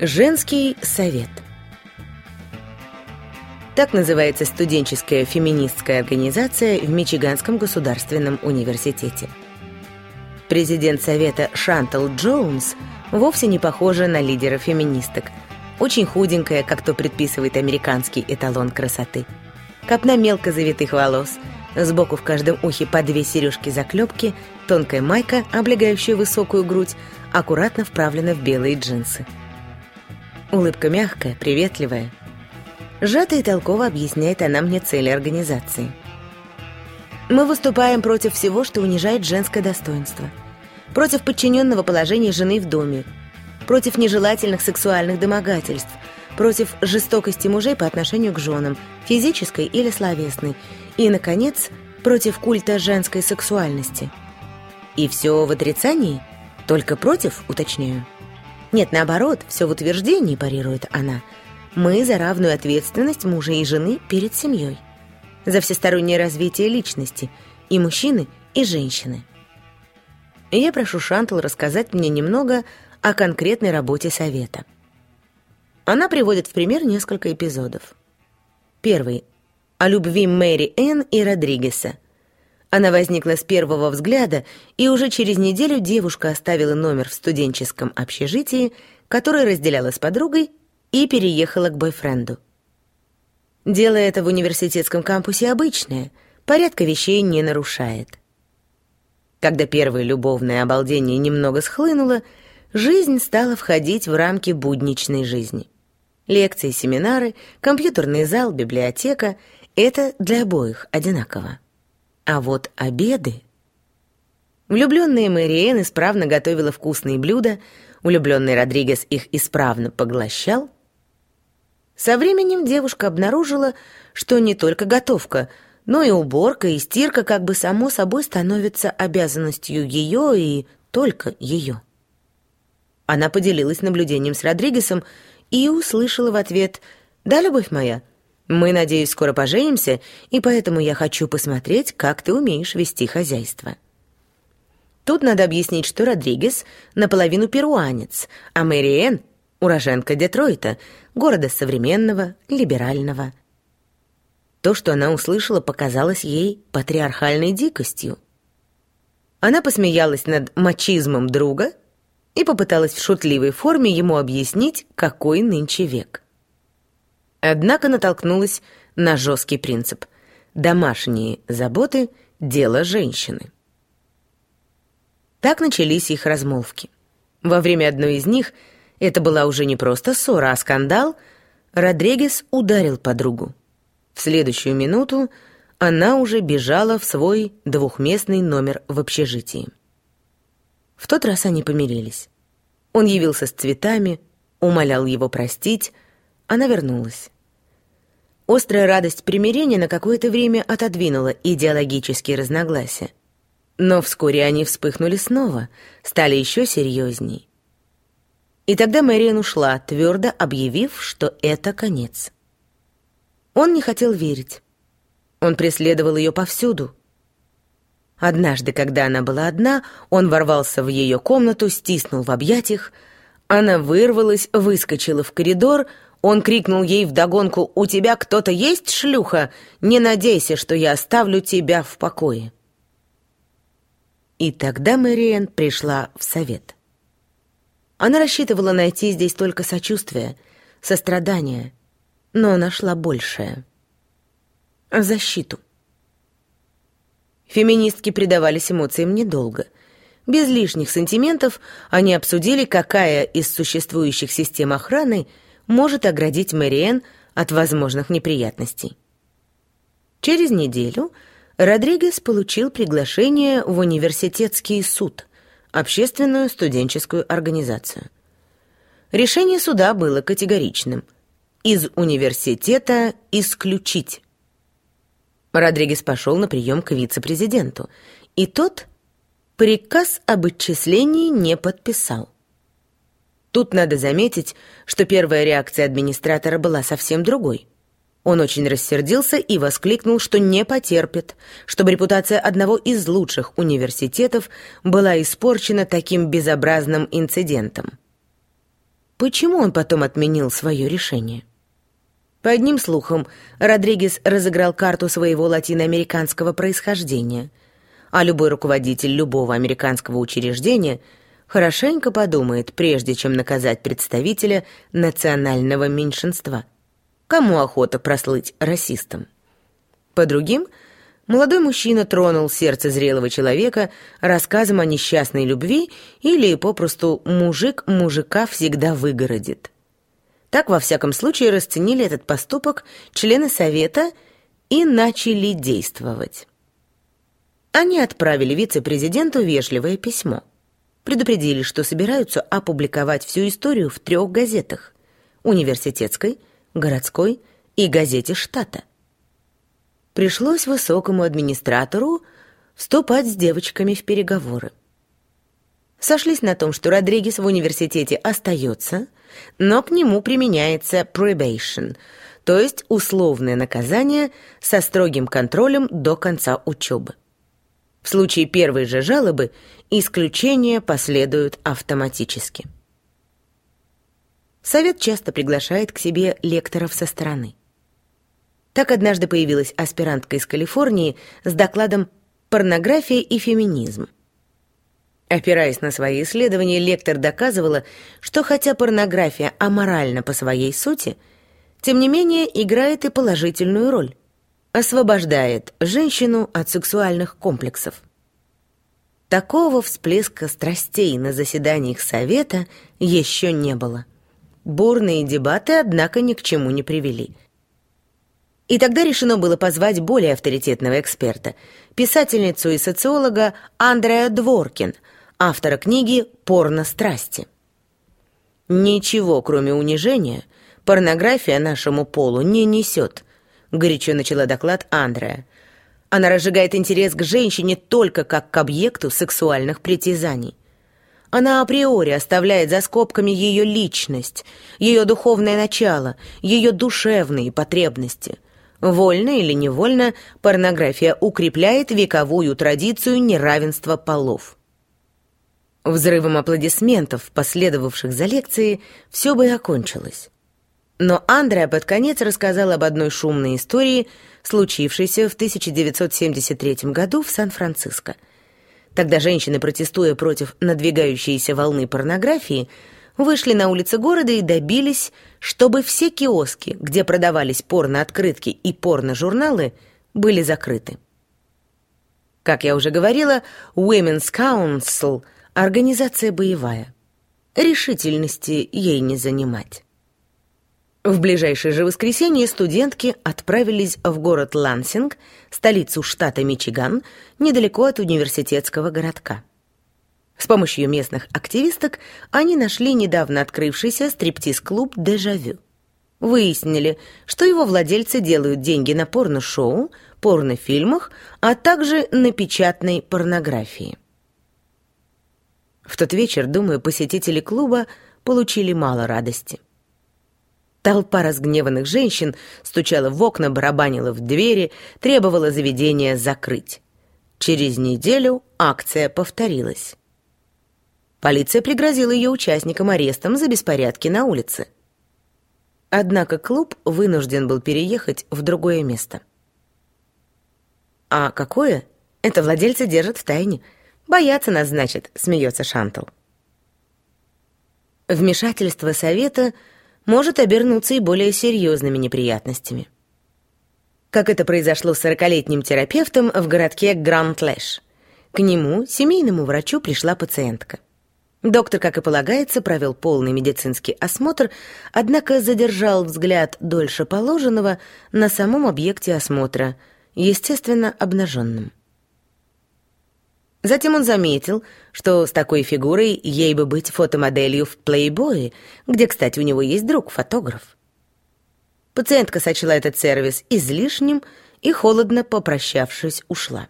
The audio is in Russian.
Женский совет Так называется студенческая феминистская организация в Мичиганском государственном университете. Президент совета Шантал Джонс вовсе не похожа на лидера феминисток. Очень худенькая, как то предписывает американский эталон красоты. Копна мелко завитых волос, сбоку в каждом ухе по две сережки-заклепки, тонкая майка, облегающая высокую грудь, аккуратно вправлена в белые джинсы. Улыбка мягкая, приветливая. Сжато и толково объясняет она мне цели организации. Мы выступаем против всего, что унижает женское достоинство. Против подчиненного положения жены в доме. Против нежелательных сексуальных домогательств. Против жестокости мужей по отношению к женам, физической или словесной. И, наконец, против культа женской сексуальности. И все в отрицании? Только против, уточняю. Нет, наоборот, все в утверждении, парирует она. Мы за равную ответственность мужа и жены перед семьей. За всестороннее развитие личности и мужчины, и женщины. я прошу Шантл рассказать мне немного о конкретной работе совета. Она приводит в пример несколько эпизодов. Первый. О любви Мэри Энн и Родригеса – она возникла с первого взгляда, и уже через неделю девушка оставила номер в студенческом общежитии, который разделяла с подругой, и переехала к бойфренду. Дело это в университетском кампусе обычное, порядка вещей не нарушает. Когда первое любовное обалдение немного схлынуло, жизнь стала входить в рамки будничной жизни. Лекции, семинары, компьютерный зал, библиотека — это для обоих одинаково. А вот обеды... Влюбленная Мэриэн исправно готовила вкусные блюда, влюбленный Родригес их исправно поглощал. Со временем девушка обнаружила, что не только готовка, но и уборка и стирка как бы само собой становятся обязанностью ее и только ее. Она поделилась наблюдением с Родригесом и услышала в ответ «Да, любовь моя, мы, надеюсь, скоро поженимся, и поэтому я хочу посмотреть, как ты умеешь вести хозяйство. Тут надо объяснить, что Родригес наполовину перуанец, а Мэри уроженка Детройта, города современного, либерального. То, что она услышала, показалось ей патриархальной дикостью. Она посмеялась над мачизмом друга и попыталась в шутливой форме ему объяснить, какой нынче век. Однако натолкнулась на жесткий принцип «домашние заботы – дело женщины». Так начались их размолвки. Во время одной из них, это была уже не просто ссора, а скандал, Родригес ударил подругу. В следующую минуту она уже бежала в свой двухместный номер в общежитии. В тот раз они помирились. Он явился с цветами, умолял его простить, она вернулась. Острая радость примирения на какое-то время отодвинула идеологические разногласия. Но вскоре они вспыхнули снова, стали еще серьезней. И тогда Мэриан ушла, твердо объявив, что это конец. Он не хотел верить. Он преследовал ее повсюду. Однажды, когда она была одна, он ворвался в ее комнату, стиснул в объятиях. Она вырвалась, выскочила в коридор — он крикнул ей вдогонку «У тебя кто-то есть, шлюха? Не надейся, что я оставлю тебя в покое». И тогда Мэриэн пришла в совет. Она рассчитывала найти здесь только сочувствие, сострадание, но нашла большее — защиту. Феминистки предавались эмоциям недолго. Без лишних сантиментов они обсудили, какая из существующих систем охраны — может оградить Мэриэн от возможных неприятностей. Через неделю Родригес получил приглашение в университетский суд, общественную студенческую организацию. Решение суда было категоричным – из университета исключить. Родригес пошел на прием к вице-президенту, и тот приказ об отчислении не подписал. Тут надо заметить, что первая реакция администратора была совсем другой. Он очень рассердился и воскликнул, что не потерпит, чтобы репутация одного из лучших университетов была испорчена таким безобразным инцидентом. почему он потом отменил свое решение? По одним слухам, Родригес разыграл карту своего латиноамериканского происхождения, а любой руководитель любого американского учреждения хорошенько подумает, прежде чем наказать представителя национального меньшинства. Кому охота прослыть расистом? По другим, молодой мужчина тронул сердце зрелого человека рассказом о несчастной любви или, попросту, мужик мужика всегда выгородит. Так, во всяком случае, расценили этот поступок члены Совета и начали действовать. Они отправили вице-президенту вежливое письмо. Предупредили, что собираются опубликовать всю историю в трех газетах – университетской, городской и газете штата. Пришлось высокому администратору вступать с девочками в переговоры. Сошлись на том, что Родригес в университете остается, но к нему применяется probation, то есть условное наказание со строгим контролем до конца учебы. В случае первой же жалобы исключения последуют автоматически. Совет часто приглашает к себе лекторов со стороны. Так однажды появилась аспирантка из Калифорнии с докладом «Порнография и феминизм». Опираясь на свои исследования, лектор доказывала, что хотя порнография аморальна по своей сути, тем не менее играет и положительную роль. Освобождает женщину от сексуальных комплексов. Такого всплеска страстей на заседаниях Совета еще не было. Бурные дебаты, однако, ни к чему не привели. И тогда решено было позвать более авторитетного эксперта, писательницу и социолога Андреа Дворкин – автора книги «Порно страсти». «Ничего, кроме унижения, порнография нашему полу не несет», — горячо начала доклад Андрея. «Она разжигает интерес к женщине только как к объекту сексуальных притязаний. Она априори оставляет за скобками ее личность, ее духовное начало, ее душевные потребности». Вольно или невольно порнография укрепляет вековую традицию неравенства полов. Взрывом аплодисментов, последовавших за лекцией, все бы и окончилось. Но Андреа под конец рассказал об одной шумной истории, случившейся в 1973 году в Сан-Франциско. Тогда женщины, протестуя против надвигающейся волны порнографии, вышли на улицы города и добились, чтобы все киоски, где продавались порно-открытки и порно-журналы, были закрыты. Как я уже говорила, Women's Council – Организация боевая. Решительности ей не занимать. В ближайшее же воскресенье студентки отправились в город Лансинг, столицу штата Мичиган, недалеко от университетского городка. С помощью местных активисток они нашли недавно открывшийся стриптиз-клуб «Дежавю». Выяснили, что его владельцы делают деньги на порно-шоу, порнофильмах, а также на печатной порнографии. В тот вечер, думаю, посетители клуба получили мало радости. Толпа разгневанных женщин стучала в окна, барабанила в двери, требовала заведения закрыть. Через неделю акция повторилась. Полиция пригрозила ее участникам арестом за беспорядки на улице. Однако клуб вынужден был переехать в другое место. А какое? Это владельцы держат в тайне – Бояться нас, значит, смеется Шантл. Вмешательство совета может обернуться и более серьезными неприятностями. Как это произошло с сорокалетним терапевтом в городке Гранд-Лэш. К нему, семейному врачу, пришла пациентка. Доктор, как и полагается, провел полный медицинский осмотр, однако задержал взгляд дольше положенного на самом объекте осмотра, естественно, обнаженном. Затем он заметил, что с такой фигурой ей бы быть фотомоделью в «Плейбое», где, кстати, у него есть друг-фотограф. Пациентка сочла этот сервис излишним и, холодно попрощавшись, ушла.